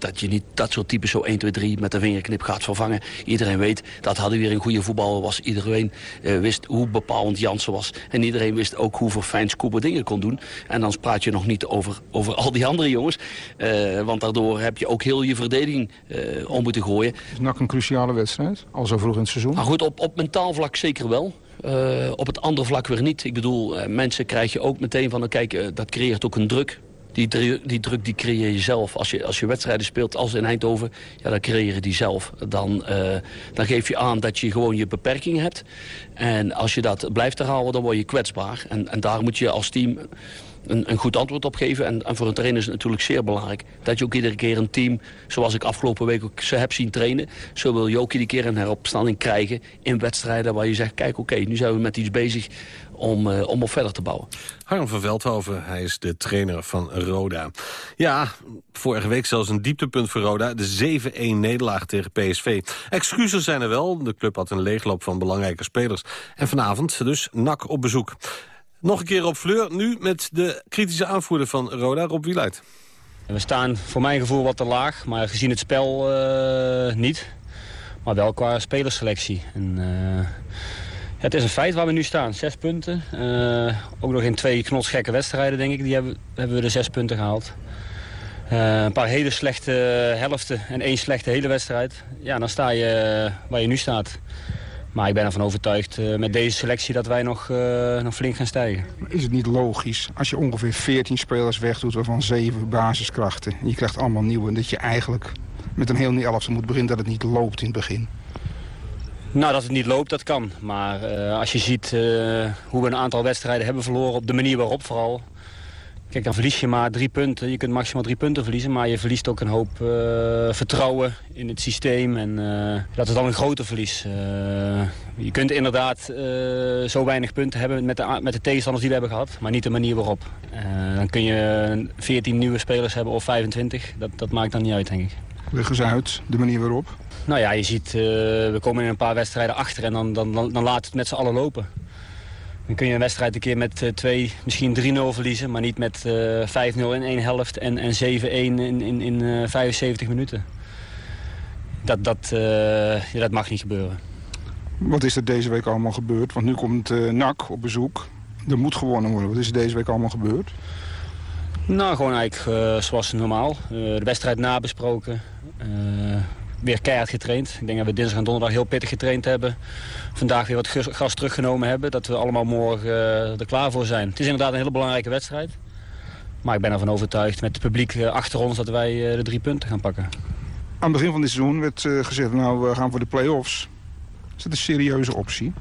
dat je niet dat soort types zo 1, 2, 3 met de vingerknip gaat vervangen. Iedereen weet dat hadden weer een goede voetballer was. Iedereen uh, wist hoe bepalend Jansen was. En iedereen wist ook hoe verfijnd Cooper dingen kon doen. En dan praat je nog niet over, over al die andere jongens. Uh, want daardoor heb je ook heel je verdediging uh, om moeten gooien. Is NAC een cruciale wedstrijd? Al zo vroeg in het seizoen? Maar goed, op, op mentaal vlak zeker wel. Uh, op het andere vlak weer niet. Ik bedoel, uh, mensen krijg je ook meteen van... kijk, uh, dat creëert ook een druk. Die, die druk die creëer je zelf. Als je, als je wedstrijden speelt, als in Eindhoven... ja, dan creëer je die zelf. Dan, dan geef je aan dat je gewoon je beperkingen hebt. En als je dat blijft herhalen, dan word je kwetsbaar. En, en daar moet je als team een, een, goed antwoord op geven. En, en, voor een trainer is het natuurlijk zeer belangrijk... dat je ook iedere keer een team, zoals ik afgelopen week ook ze heb zien trainen... zo wil je ook iedere keer een heropstanding krijgen in wedstrijden... waar je zegt, kijk, oké, nu zijn we met iets bezig om, uh, om op verder te bouwen. Harm van Veldhoven, hij is de trainer van Roda. Ja, vorige week zelfs een dieptepunt voor Roda. De 7-1 nederlaag tegen PSV. Excuses zijn er wel. De club had een leegloop van belangrijke spelers. En vanavond dus NAC op bezoek. Nog een keer op Fleur, nu met de kritische aanvoerder van Roda, Rob Wieluid. We staan voor mijn gevoel wat te laag, maar gezien het spel uh, niet. Maar wel qua spelerselectie. En, uh, het is een feit waar we nu staan, zes punten. Uh, ook nog in twee knotsgekke wedstrijden, denk ik, die hebben, hebben we de zes punten gehaald. een paar hele slechte helften en één slechte hele wedstrijd. Ja, dan sta je waar je nu staat. Maar ik ben ervan overtuigd uh, met deze selectie dat wij nog, nog flink gaan stijgen. Is het niet logisch als je ongeveer 14 spelers wegdoet... waarvan 7 basiskrachten en je krijgt allemaal nieuwe... dat je eigenlijk met een heel nieuw elftal moet beginnen dat het niet loopt in het begin? Nou, dat het niet loopt, dat kan. Maar uh, als je ziet hoe we een aantal wedstrijden hebben verloren... op de manier waarop vooral... Kijk, dan verlies je maar drie punten. Je kunt maximaal drie punten verliezen. Maar je verliest ook een hoop uh, vertrouwen in het systeem. En dat is dan een groter verlies. Je kunt inderdaad zo weinig punten hebben met de, met de tegenstanders die we hebben gehad. Maar niet de manier waarop. dan kun je 14 nieuwe spelers hebben of 25. Dat, dat maakt dan niet uit, denk ik. Leg eens uit, de manier waarop. Nou ja, je ziet, we komen in een paar wedstrijden achter. En dan, dan, dan, dan laat het met z'n allen lopen. Dan kun je een wedstrijd een keer met uh, 2, misschien 3-0 verliezen. Maar niet met uh, 5-0 in één helft en, en 7-1 in, in, in uh, 75 minuten. Dat, dat, ja, dat mag niet gebeuren. Wat is er deze week allemaal gebeurd? Want nu komt NAC op bezoek. Er moet gewonnen worden. Wat is er deze week allemaal gebeurd? Nou, gewoon eigenlijk zoals normaal. de wedstrijd nabesproken weer keihard getraind. Ik denk dat we dinsdag en donderdag heel pittig getraind hebben. Vandaag weer wat gas teruggenomen hebben. Dat we allemaal morgen uh, er klaar voor zijn. Het is inderdaad een hele belangrijke wedstrijd. Maar ik ben ervan overtuigd met het publiek uh, achter ons dat wij uh, de drie punten gaan pakken. Aan het begin van dit seizoen werd gezegd, nou we gaan voor de play-offs. Is dat een serieuze optie?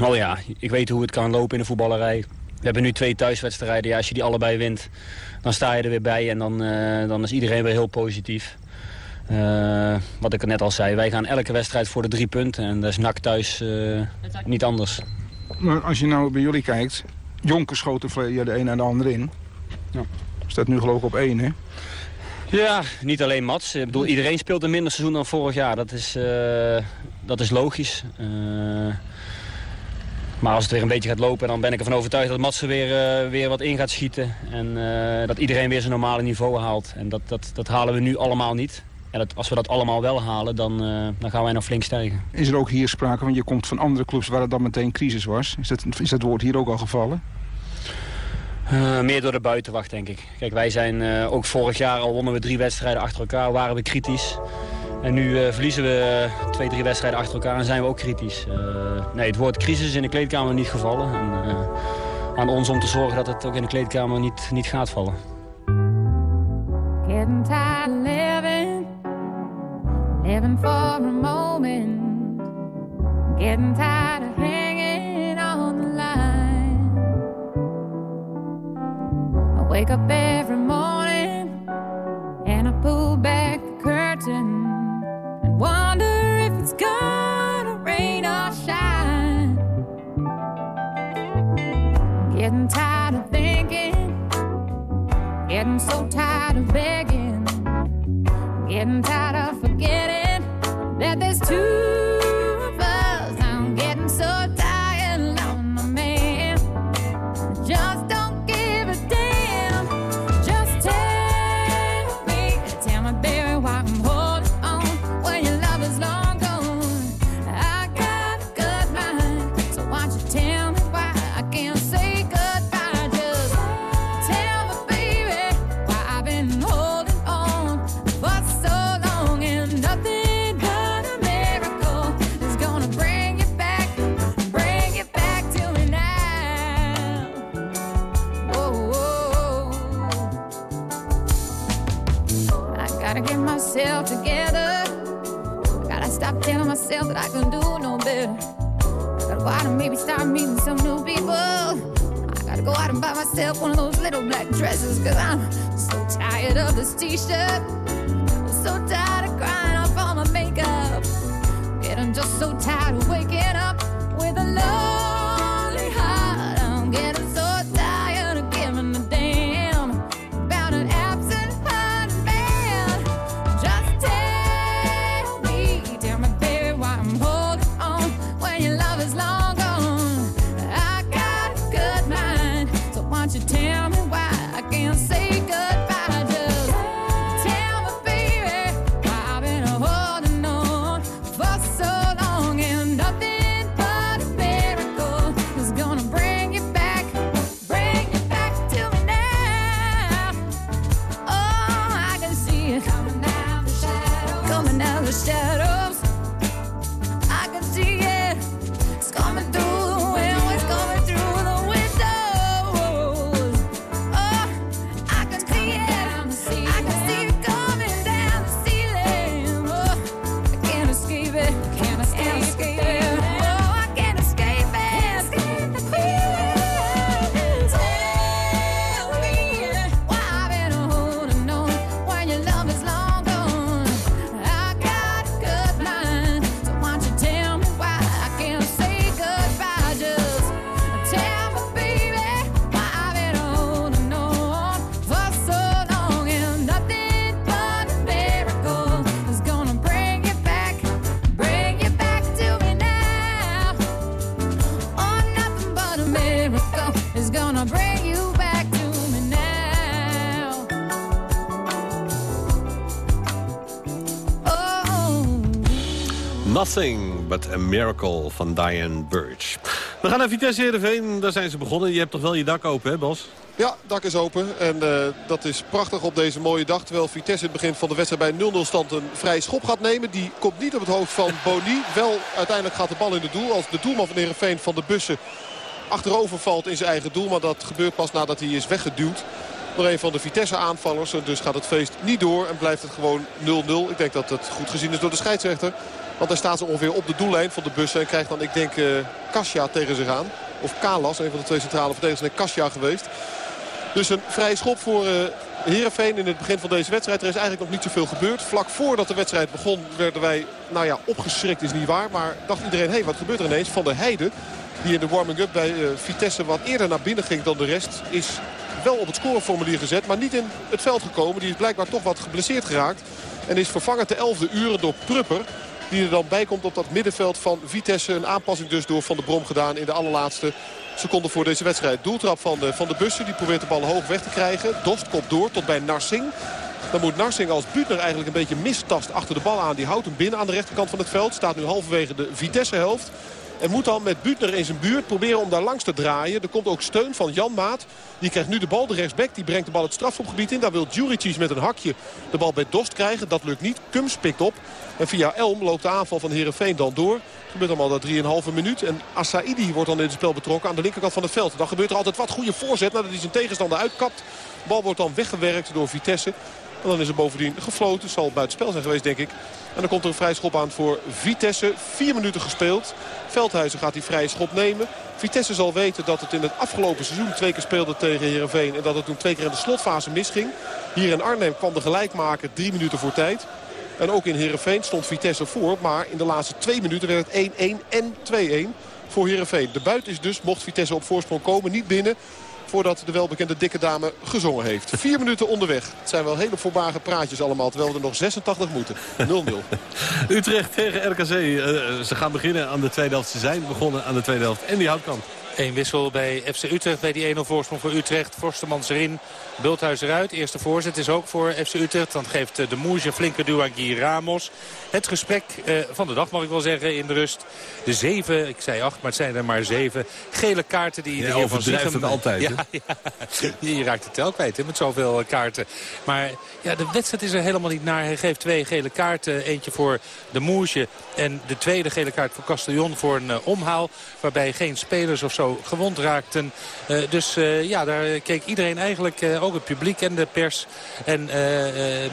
Oh ja, ik weet hoe het kan lopen in de voetballerij. We hebben nu twee thuiswedstrijden. Ja, als je die allebei wint, dan sta je er weer bij. En dan, dan is iedereen weer heel positief. Uh, wat ik net al zei, wij gaan elke wedstrijd voor de drie punten. En dat is NAC thuis uh, niet anders. Maar als je nou bij jullie kijkt, Jonker schoot er de een en de ander in. Ja. Staat nu geloof ik op één, hè? Ja, niet alleen Mats. Ik bedoel, iedereen speelt een minder seizoen dan vorig jaar. Dat is, uh, dat is logisch. maar als het weer een beetje gaat lopen, dan ben ik ervan overtuigd dat Mats er weer, weer wat in gaat schieten. En dat iedereen weer zijn normale niveau haalt. En dat, dat, dat halen we nu allemaal niet. Dat, als we dat allemaal wel halen, dan, uh, dan gaan wij nog flink stijgen. Is er ook hier sprake, want je komt van andere clubs waar het dan meteen crisis was. Is dat, is dat woord hier ook al gevallen? Uh, meer door de buitenwacht, denk ik. Kijk, wij zijn uh, ook vorig jaar al wonnen we drie wedstrijden achter elkaar, waren we kritisch. En nu uh, verliezen we twee, drie wedstrijden achter elkaar en zijn we ook kritisch. nee, het woord crisis is in de kleedkamer niet gevallen. En, aan ons om te zorgen dat het ook in de kleedkamer niet, niet gaat vallen. Living for a moment, getting tired of hanging on the line. I wake up every morning and I pull back the curtain and wonder if it's gonna rain or shine. Getting tired of thinking, getting so tired of begging, getting tired of forgetting that there's two myself that I can do no better. I gotta go out and maybe start meeting some new people. I gotta go out and buy myself one of those little black dresses, cause I'm so tired of this t-shirt. I'm so tired of crying off all my makeup. Getting just so tired of waking up with a lonely Nothing but a miracle van Diane Birch. We gaan naar Vitesse Heerenveen. Daar zijn ze begonnen. Je hebt toch wel je dak open, hè Bas? Ja, dak is open. En eh, dat is prachtig op deze mooie dag. Terwijl Vitesse in het begin van de wedstrijd bij 0-0 stand een vrije schop gaat nemen. Die komt niet op het hoofd van (laughs) Boni. Wel uiteindelijk gaat de bal in het doel. Als de doelman van Heerenveen van de bussen achterover valt in zijn eigen doel. Maar dat gebeurt pas nadat hij is weggeduwd. Door een van de Vitesse aanvallers. En dus gaat het feest niet door en blijft het gewoon 0-0. Ik denk dat het goed gezien is door de scheidsrechter. Want hij staat zo ongeveer op de doellijn van de bussen. En krijgt dan, ik denk, eh Kasia tegen zich aan. Of Kalas, een van de twee centrale verdedigers. Nee, Kasia geweest. Dus een vrije schop voor eh Heerenveen in het begin van deze wedstrijd. Er is eigenlijk nog niet zoveel gebeurd. Vlak voordat de wedstrijd begon werden wij, nou ja, opgeschrikt is niet waar. Maar dacht iedereen, hé, hey, wat gebeurt er ineens? Van der Heide, die in de warming-up bij eh, Vitesse wat eerder naar binnen ging dan de rest... is wel op het scoreformulier gezet, maar niet in het veld gekomen. Die is blijkbaar toch wat geblesseerd geraakt. En is vervangen te 11e uren door Prupper. Die er dan bij komt op dat middenveld van Vitesse. Een aanpassing dus door Van der Brom gedaan in de allerlaatste seconde voor deze wedstrijd. Doeltrap van de, van de bussen. Die probeert de bal hoog weg te krijgen. Dost komt door tot bij Narsing. Dan moet Narsing als Buutner eigenlijk een beetje mistast achter de bal aan. Die houdt hem binnen aan de rechterkant van het veld. Staat nu halverwege de Vitesse-helft. En moet dan met Buutner in zijn buurt proberen om daar langs te draaien. Er komt ook steun van Jan Maat. Die krijgt nu de bal, de rechtsback. Die brengt de bal het strafschopgebied in. Daar wil Djuricic met een hakje de bal bij Dost krijgen. Dat lukt niet. Kums pikt op. En via Elm loopt de aanval van Heerenveen dan door. gebeurt allemaal dat 3,5 minuut. En Assaidi wordt dan in het spel betrokken aan de linkerkant van het veld. Dan gebeurt er altijd wat goede voorzet nadat hij zijn tegenstander uitkapt. De bal wordt dan weggewerkt door Vitesse. En dan is er bovendien gefloten. Zal buitenspel zijn geweest, denk ik. En dan komt er een vrij schop aan voor Vitesse. Vier minuten gespeeld. Veldhuizen gaat die vrije schop nemen. Vitesse zal weten dat het in het afgelopen seizoen twee keer speelde tegen Heerenveen. En dat het toen twee keer in de slotfase misging. Hier in Arnhem kwam de gelijkmaker drie minuten voor tijd. En ook in Heerenveen stond Vitesse voor. Maar in de laatste twee minuten werd het 1-1 en 2-1 voor Heerenveen. De buit is dus, mocht Vitesse op voorsprong komen, niet binnen voordat de welbekende dikke dame gezongen heeft. Vier minuten onderweg. Het zijn wel hele voorbare praatjes allemaal, terwijl we er nog 86 moeten. 0-0. (laughs) Utrecht tegen RKC. Eh, ze gaan beginnen aan de tweede helft. Ze zijn begonnen aan de tweede helft. En die houtkamp. Eén wissel bij FC Utrecht bij die 1-0 voorsprong voor Utrecht. Forstemans erin, Bulthuis eruit. Eerste voorzet is ook voor FC Utrecht. Dan geeft eh, de Moes een flinke duw aan Guy Ramos. Het gesprek eh, van de dag mag ik wel zeggen in de rust. De zeven, ik zei acht, maar het zijn er maar zeven gele kaarten die de Ja, heer Van Ziegem... altijd, hè? Ja, (laughs) ja. Je raakt de tel kwijt hè, met zoveel eh, kaarten. Maar ja, de wedstrijd is er helemaal niet naar. Hij geeft twee gele kaarten. Eentje voor de Moesje en de tweede gele kaart voor Castellon voor een omhaal. Waarbij geen spelers of zo gewond raakten. dus ja, daar keek iedereen eigenlijk, ook het publiek en de pers en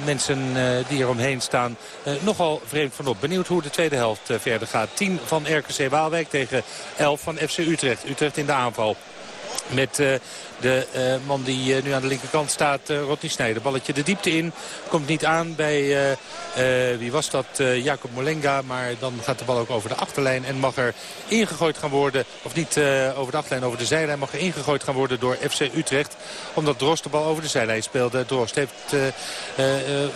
mensen die er omheen staan, nogal vreemd van op. Benieuwd hoe de tweede helft verder gaat. 10 van RKC Waalwijk tegen 11 van FC Utrecht. Utrecht in de aanval. Met de uh, man die uh, nu aan de linkerkant staat, uh, Rodney Snijder. Balletje de diepte in. Komt niet aan bij, wie was dat, Jacob Molenga. Maar dan gaat de bal ook over de achterlijn. En mag er ingegooid gaan worden, of niet over de achterlijn, over de zijlijn. Mag er ingegooid gaan worden door FC Utrecht. Omdat Drost de bal over de zijlijn speelde. Drost heeft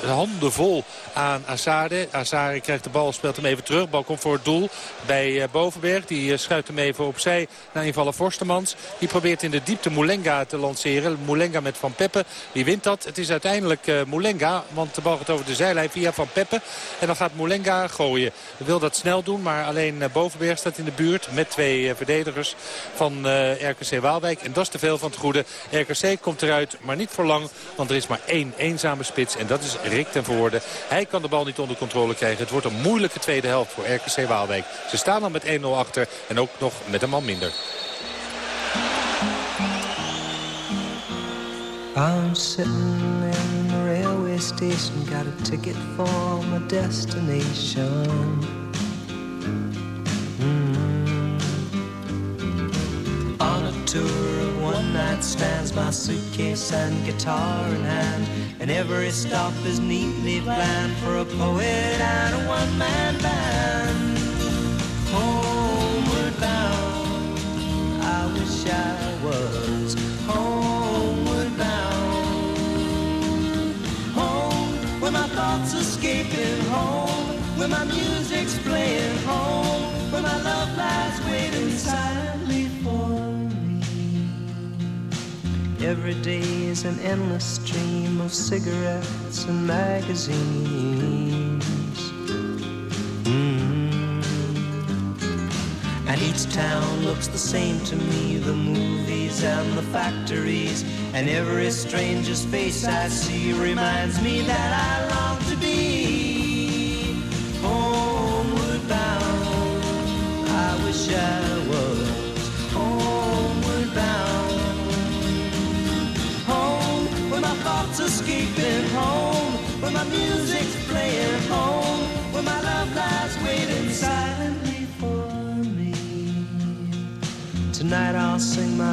handen vol aan Azade. Azade krijgt de bal, speelt hem even terug. Bal komt voor het doel bij Bovenberg. Die schuift hem even opzij naar invallen Forstemans. Die probeert in de diepte Molenga te lanceren. Moulenga met Van Peppe. Wie wint dat? Het is uiteindelijk uh, Moulenga. Want de bal gaat over de zijlijn via Van Peppe. En dan gaat Moulenga gooien. Wil dat snel doen. Maar alleen uh, Bovenberg staat in de buurt. Met twee uh, verdedigers van RKC Waalwijk. En dat is te veel van het goede. RKC komt eruit. Maar niet voor lang. Want er is maar één eenzame spits. En dat is Rick ten Voorde. Hij kan de bal niet onder controle krijgen. Het wordt een moeilijke tweede helft voor RKC Waalwijk. Ze staan dan met 1-0 achter. En ook nog met een man minder. I'm sitting in the railway station, got a ticket for my destination. Mm. On a tour of one night stands, my suitcase and guitar in hand, and every stop is neatly planned for a poet and a one man band. Homeward bound, I wish I was escaping home, where my music's playing home, where my love lies waiting silently for me. Every day is an endless stream of cigarettes and magazines. Mm. And each town looks the same to me the movies and the factories. And every stranger's face I see reminds me that I long to be homeward bound. I wish I was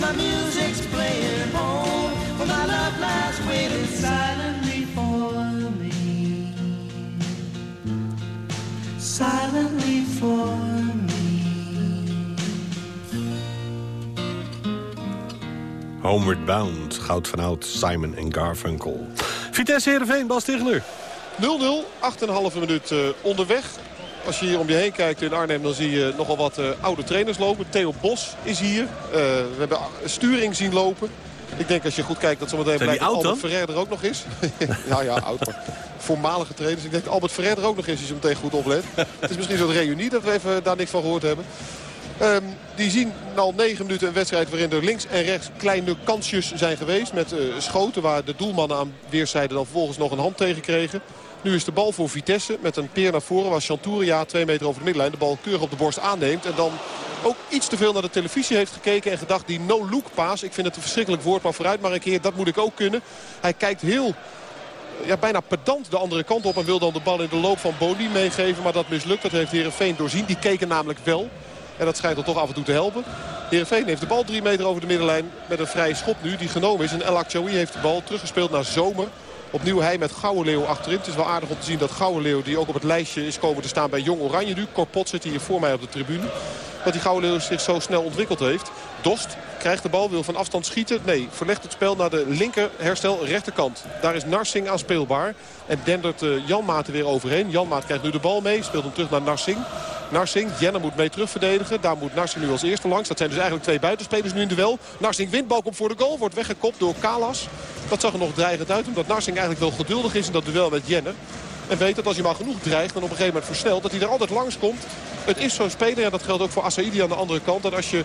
where my music's playing home, where my love lies waiting silently for silently for me. Homeward Bound, goud van oud, Simon en Garfunkel. Vitesse Heerenveen, Bas Tichler. 0-0, 8,5 minuut uh, onderweg. Als je hier om je heen kijkt in Arnhem, dan zie je nogal wat uh, oude trainers lopen. Theo Bos is hier. Uh, we hebben Sturing zien lopen. Ik denk als je goed kijkt dat zometeen blijkt dat Albert Ferrer er ook nog is. (laughs) ja, ja, oud maar voormalige trainers. Ik denk dat Albert Ferrer er ook nog is als je meteen goed oplet. Het is misschien zo'n reunie dat we even daar niks van gehoord hebben. Um, die zien al negen minuten een wedstrijd waarin er links en rechts kleine kansjes zijn geweest. Met uh, schoten waar de doelmannen aan weerszijden dan vervolgens nog een hand tegen kregen. Nu is de bal voor Vitesse met een peer naar voren waar Chanturia twee meter over de middenlijn de bal keurig op de borst aanneemt. En dan ook iets te veel naar de televisie heeft gekeken en gedacht die no-look paas. Ik vind het een verschrikkelijk woord, maar vooruit maar een keer, dat moet ik ook kunnen. Hij kijkt heel ja, bijna pedant de andere kant op en wil dan de bal in de loop van Boni meegeven. Maar dat mislukt, dat heeft Heerenveen doorzien. Die keken namelijk wel. En dat schijnt er toch af en toe te helpen. Heerenveen heeft de bal drie meter over de middenlijn met een vrije schop nu die genomen is. En El Akshoui heeft de bal teruggespeeld naar Zomer. Opnieuw hij met Gouwe Leeuw achterin. Het is wel aardig om te zien dat Gouwe Leeuw, die ook op het lijstje is komen te staan bij Jong Oranje nu. Korpot zit hier voor mij op de tribune. dat die Gouden Leeuw zich zo snel ontwikkeld heeft. Dost krijgt de bal, wil van afstand schieten. Nee, verlegt het spel naar de linker herstel rechterkant. Daar is Narsing aan speelbaar. En dendert uh, Jan Maat er weer overheen. Jan Maat krijgt nu de bal mee. Speelt hem terug naar Narsing. Narsing, Jenner moet mee terugverdedigen. Daar moet Narsing nu als eerste langs. Dat zijn dus eigenlijk twee buitenspelers nu in de wel. Narsing wint, bal komt voor de goal. Wordt weggekopt door Kalas. Dat zag er nog dreigend uit. Omdat Narsing eigenlijk wel geduldig is in dat duel met Jenner. En weet dat als hij maar genoeg dreigt en op een gegeven moment versnelt... dat hij er altijd langs komt. Het is zo'n speler, en dat geldt ook voor Asaidi aan de andere kant... dat als je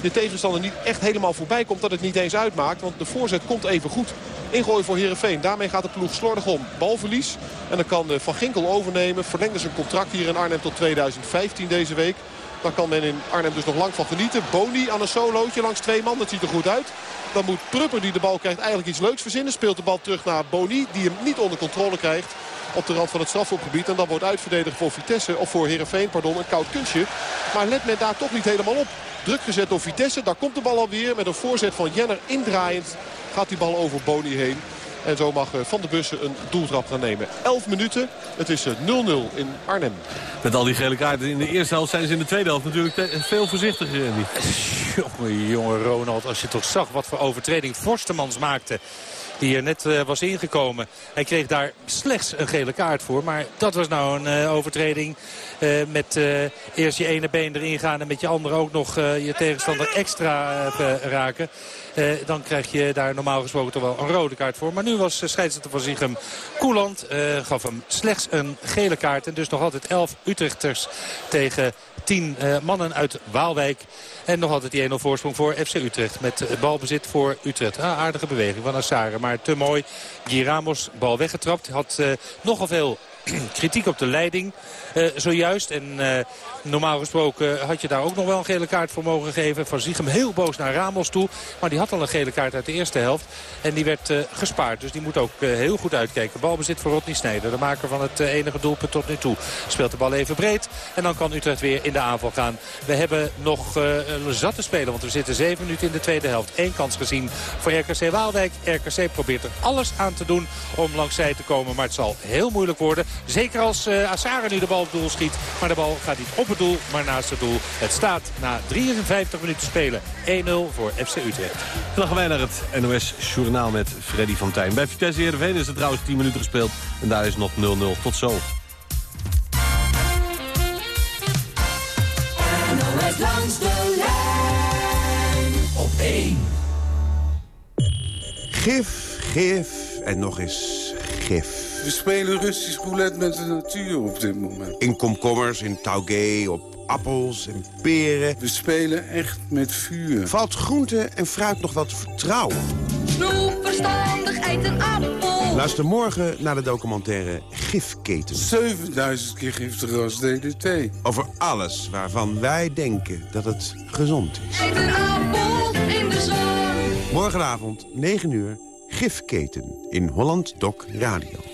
de tegenstander niet echt helemaal voorbij komt... dat het niet eens uitmaakt, want de voorzet komt even goed. Ingooi voor Herenveen. Daarmee gaat de ploeg slordig om. Balverlies. En dan kan Van Ginkel overnemen. Verlengde zijn contract hier in Arnhem tot 2015 deze week. Daar kan men in Arnhem dus nog lang van genieten. Boni aan een solootje langs twee man. Dat ziet er goed uit. Dan moet Prupper die de bal krijgt eigenlijk iets leuks verzinnen. Speelt de bal terug naar Boni die hem niet onder controle krijgt op de rand van het strafschopgebied. En dan wordt uitverdedigd voor Vitesse, of voor Herenveen, pardon, een koud kunstje. Maar let men daar toch niet helemaal op. Druk gezet door Vitesse, daar komt de bal alweer. Met een voorzet van Jenner indraaiend gaat die bal over Boni heen. En zo mag Van der Bussen een doeltrap gaan nemen. 11 minuten. Het is 0-0 in Arnhem. Met al die gele kaarten in de eerste helft zijn ze in de tweede helft natuurlijk veel voorzichtiger. Andy. Jongen, jongen Ronald, als je toch zag wat voor overtreding Forstemans maakte die er net uh, was ingekomen. Hij kreeg daar slechts een gele kaart voor. Maar dat was nou een uh, overtreding uh, met eerst je ene been erin gaan... en met je andere ook nog je tegenstander extra raken. dan krijg je daar normaal gesproken toch wel een rode kaart voor. Maar nu was scheidsrechter van Ziegem koeland. gaf hem slechts een gele kaart. En dus nog altijd 11 Utrechters tegen 10 mannen uit Waalwijk. En nog altijd die 1-0 voorsprong voor FC Utrecht. Met balbezit voor Utrecht. Ah, aardige beweging van Assare. Maar te mooi. Guy Ramos, bal weggetrapt. Had uh, nogal veel (clears throat) kritiek op de leiding uh, zojuist. En uh, normaal gesproken had je daar ook nog wel een gele kaart voor mogen geven. Van Ziegem heel boos naar Ramos toe. Maar die had al een gele kaart uit de eerste helft. En die werd uh, gespaard. Dus die moet ook heel goed uitkijken. Balbezit voor Rodney Snijder. De maker van het enige doelpunt tot nu toe. Speelt de bal even breed. En dan kan Utrecht weer in de aanval gaan. We hebben nog een zat te spelen. Want we zitten zeven minuten in de tweede helft. Eén kans gezien voor RKC Waalwijk. RKC probeert er alles aan te doen om langs zij te komen. Maar het zal heel moeilijk worden. Zeker als uh, Assara nu de bal op doel schiet. Maar de bal gaat niet op het doel, maar naast het doel. Het staat na 53 minuten spelen 1-0 voor FC Utrecht. En dan gaan wij naar het NOS Journaal met Freddy van Tijn. Bij Vitesse Heerenveen is het trouwens 10 minuten gespeeld. En daar is nog 0-0. Tot zo. NOS langs de lijn op 1. Gif, gif en nog eens gif. We spelen Russisch roulette met de natuur op dit moment. In komkommers, in taugé, op appels en peren. We spelen echt met vuur. Valt groente en fruit nog wat vertrouwen? Snoep, verstandig, eet een appel. Luister morgen naar de documentaire Gifketen. 7000 keer giftiger als DDT. Over alles waarvan wij denken dat het gezond is. Eet een appel in de zon. Morgenavond, 9 uur, Gifketen in Holland Doc Radio.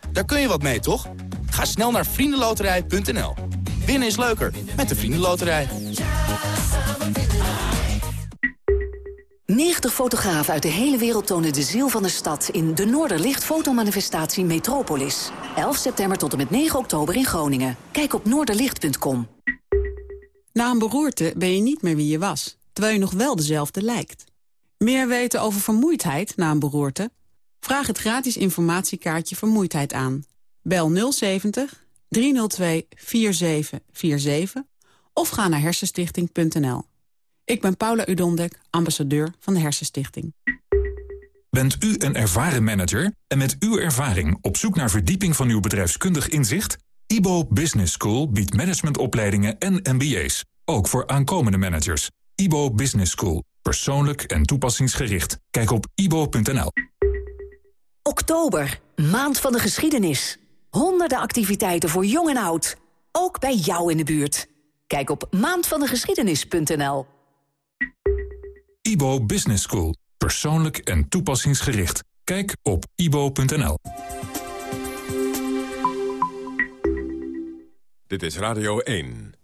Daar kun je wat mee, toch? Ga snel naar vriendenloterij.nl. Winnen is leuker met de Vriendenloterij. 90 fotografen uit de hele wereld tonen de ziel van de stad... in de Noorderlicht fotomanifestatie Metropolis. 11 september tot en met 9 oktober in Groningen. Kijk op noorderlicht.com. Na een beroerte ben je niet meer wie je was, terwijl je nog wel dezelfde lijkt. Meer weten over vermoeidheid na een beroerte? Vraag het gratis informatiekaartje Vermoeidheid aan. Bel 070 302 4747 of ga naar hersenstichting.nl. Ik ben Paula Udondek, ambassadeur van de Hersenstichting. Bent u een ervaren manager en met uw ervaring op zoek naar verdieping van uw bedrijfskundig inzicht? IBO Business School biedt managementopleidingen en MBA's, ook voor aankomende managers. IBO Business School, persoonlijk en toepassingsgericht. Kijk op ibo.nl. Oktober, maand van de geschiedenis. Honderden activiteiten voor jong en oud. Ook bij jou in de buurt. Kijk op maandvandegeschiedenis.nl IBO Business School. Persoonlijk en toepassingsgericht. Kijk op ibo.nl Dit is Radio 1.